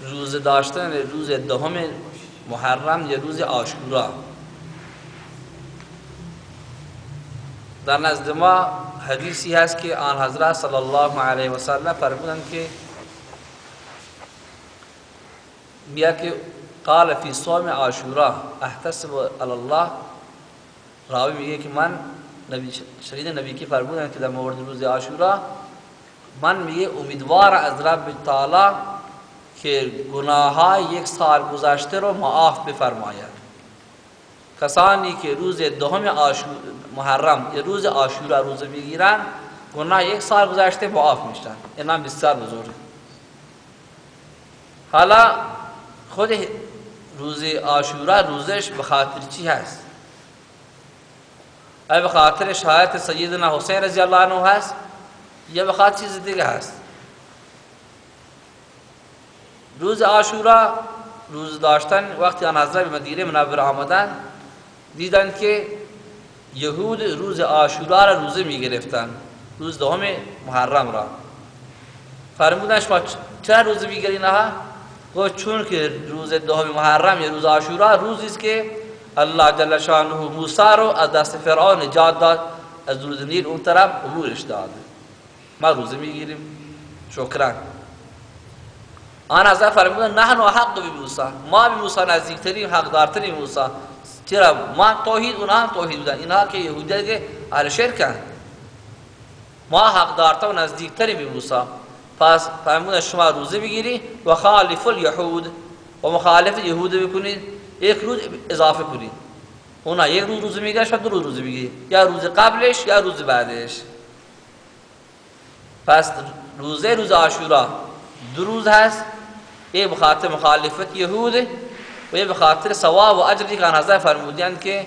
روز داشتن روز دهم محرم یا روز آشورا. در نزد ما حدیثی هست که آن حضرت صلی الله علیه و سلم فرمودند که بیا که قال فی صوم عاشورا احتسب علی الله راوی میگه که من نبی شهید نبی کی فرمودن که در مورد روز عاشورا من میگه امیدوار از رب تعالی که گناه های یک سال گذشته رو معاف بفرماید. کسانی که روز دهم محرم یا روز عاشورا روز می‌گیرن گناه یک سال گذشته معاف میشن. این بسیار بزرگه حالا خود روز عاشورا روزش به خاطر چی هست؟ آیا به خاطر شهادت سیدنا حسین رضی الله عنه هست؟ یا به خاطر چیز دیگه هست؟ روز عاشورا روز داشتن وقتی آن حضرت به مدینه منور آمدن دیدن که یهود روز عاشورا را روزه می گرفتن روز دهم محرم را. فرمودن شما چه روزه می‌گیرین ها چون که روز دهم محرم یا روز عاشورا روزی است که الله جل شانه موسی رو از دست فرعون نجات داد از روز نیل اون طرف عبورش داد. ما روزه می‌گیریم. شکران آن از فرمودن نحن حق به موسی ما به موسی نزدیکترین حقدارترین موسی. چرا؟ ما توحید اونها هم توحید بودن. اینها که یهودی که اهل شرکن ما حقدارتر و نزدیکترین به موسی. پس فرمودن شما روزه بگیری و خالف الیهود و مخالف یهود بکنید یک روز اضافه کنید اونا یک روز روزه می‌گیرن شما دو روز روزه بگیرید یا روز قبلش یا روز بعدش. پس روزه روز عاشورا دو روز هست. یه بخاطر مخالفت یهود و یه بخاطر ثواب و اجری که نظر فرمودین که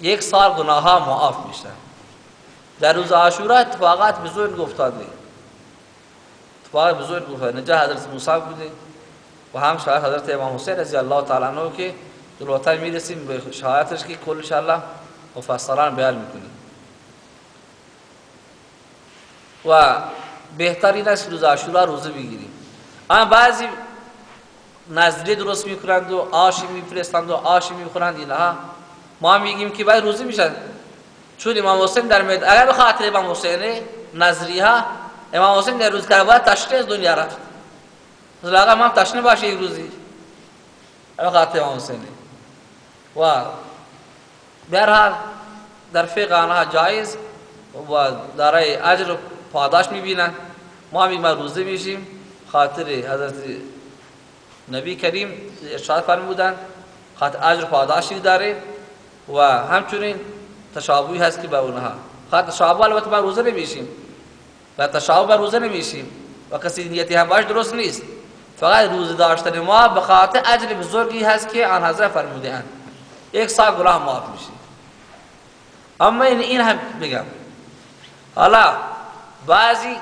یک سال گناه ها معاف میشن. در روز عاشورا اتفاقات بزرگ افتاده. اتفاق بزرگ افتاده. نجا حضرت موسی بوده و هم شاید حضرت امام حسین رضی الله تعالی عنہ که دلوتر می‌رسیم به شهادتش که کل الله مفصلا بیان می‌کنیم. و بهترین است روز عاشورا روزه بگیریم. اما بعضی نظریه درست می‌کنند و آشی میفرستند و آشی می‌خورند اینها ما میگیم که باید روزه میشن. چون امام حسین در مید اگر به خاطر امام حسین ها امام حسین در روز کربلا تشنه از دنیا رفت. مثلا آقا ما تشنه باشه یک روزی. به خاطر امام حسین. و برحال در فقه آنها جایز و دارای اجر و پاداش می‌بینن. ما میگیم روزه میشیم. خاطر حضرت نبی کریم ارشاد فرمودن خاطر اجر پاداشی داره و همچنین تشابهی هست که با اونها. خاطر تشابه البته ما روزه نمیشیم. و تشابه روزه نمیشیم. و کسی نیتی هم باش درست نیست. فقط روزه داشتن ما به خاطر اجر بزرگی هست که آن حضرت فرموده یک سال گناه معاف میشه اما این این هم بگم. حالا بعضی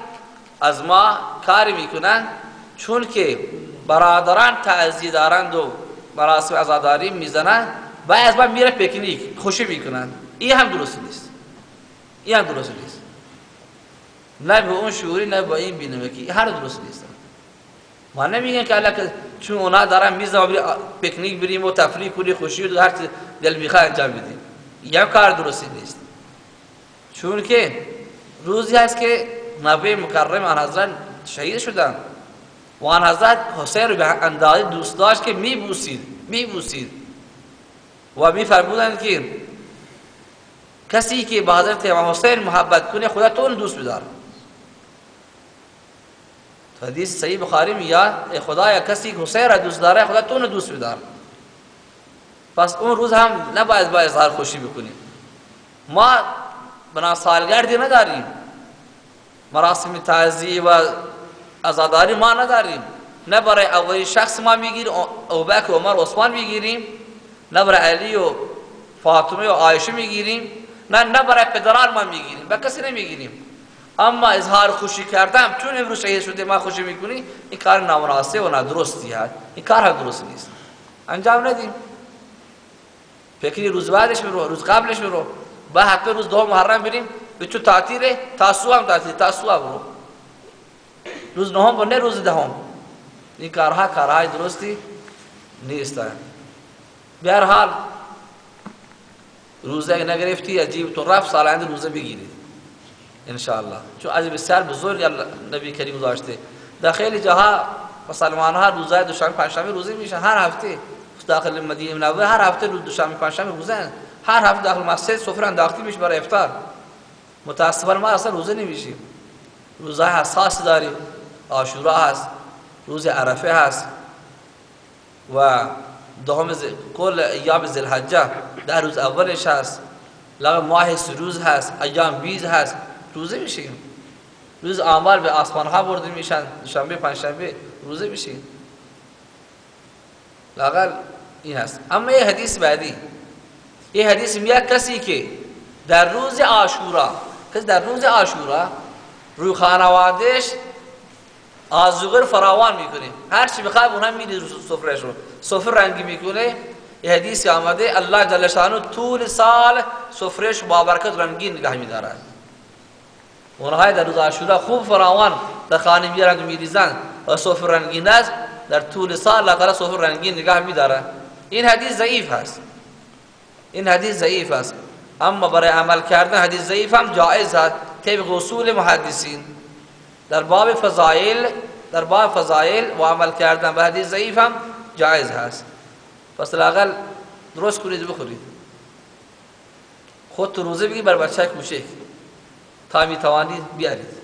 از ما کاری می‌کنن؟ چون که برادران تعزیه دارند و مراسم عزاداری می‌زنن و از من میره پیکنیک خوشی می‌کنن. این هم درست نیست. این هم درست نیست. نه به اون شعوری نه به این بینمکی. هر درست نیست. ما نمیگن که الان چون اونا دارن میزن و پیکنیک بریم و تفریح کنی خوشی و هر دل می‌خواه انجام بدیم. این کار درستی نیست. چون که روزی هست که نبی مکرم آن حضرت شهید شدن. و آن حضرت حسین رو به اندازه دوست داشت که میبوسید میبوسید. و میفرمودند که کسی که با حضرت امام حسین محبت کنه خدا تو دوست بدار. تو حدیث صحیح بخاری میاد ای خدایا کسی که حسین را دوست داره خدا تو دوست بدار. پس اون روز هم نباید با اظهار خوشی بکنیم ما بنا سالگردی نداریم. مراسم تعزیه و ازاداری ما نداریم. نه برای اولین شخص ما می‌گیریم ابوبکر عمر عثمان می‌گیریم نه برای علی و فاطمه و عایشه می‌گیریم نه نه برای پدران ما می‌گیریم به کسی نمی‌گیریم. اما اظهار خوشی کردم چون امروز شهید شده ما خوشی می‌کنی این کار نامناسب و نادرستی هست این کار هم درست نیست. انجام ندیم. فکری روز بعدش برو روز قبلش برو. با حتی روز دو محرم بریم. به چون تعطیله تاسو هم تعطیل تاسو برو روز نهم و نه روز دهم این کارها کارهای درستی نیستن به حال اگه نگرفتی عجیب تو رفت سال آینده روزه بگیری انشاءالله چون از بسیار بزرگ نبی کریم گذاشته در خیلی جاها مسلمان ها روزه دوشنبه پنجشنبه روزه میشن هر هفته داخل مدینه منوره هر هفته روز دوشنبه پنجشنبه روزه هر هفته داخل مسجد سفره انداخته میشه برای افطار متاسفانه ما اصلا روزه نمیشیم. روزه حساس داریم. عاشورا هست روز عرفه هست. و دهم کل ایام ذوالحجه در روز اولش هست. لغ ماه سروز هست ایام بیز هست. روزه میشیم. روز اعمال به آسمان ها برده میشن دوشنبه پنجشنبه روزه میشیم. لاقل این هست. اما یه حدیث بعدی. یه حدیث میاد کسی که در روز عاشورا کسی در روز عاشورا روی خانوادهش آزوغر فراوان می‌کنه هر چی بخواد اونها میده سفرش رو سفر رنگی می‌کنه یه حدیث آمده الله جل شانو طول سال سفرش با برکت رنگین نگاه میدارد اونها در روز عاشورا خوب فراوان در خانه میارند و میریزند و سفر رنگین است در طول سال الله تعالی سفر رنگین میداره این حدیث ضعیف هست این حدیث ضعیف است اما برای عمل کردن حدیث ضعیف هم جائز است طبق اصول محدثین. در باب فضائل در باب فضائل و عمل کردن به حدیث ضعیف هم جائز هست. پس لاقل درست کنید بخورید. خود تو روزه بگی بر بچه کوچک. تا می توانید بیارید.